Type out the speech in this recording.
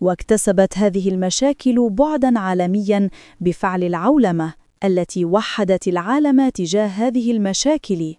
واكتسبت هذه المشاكل بعدًا عالميًا بفعل العولمة التي وحدت العالم تجاه هذه المشاكل.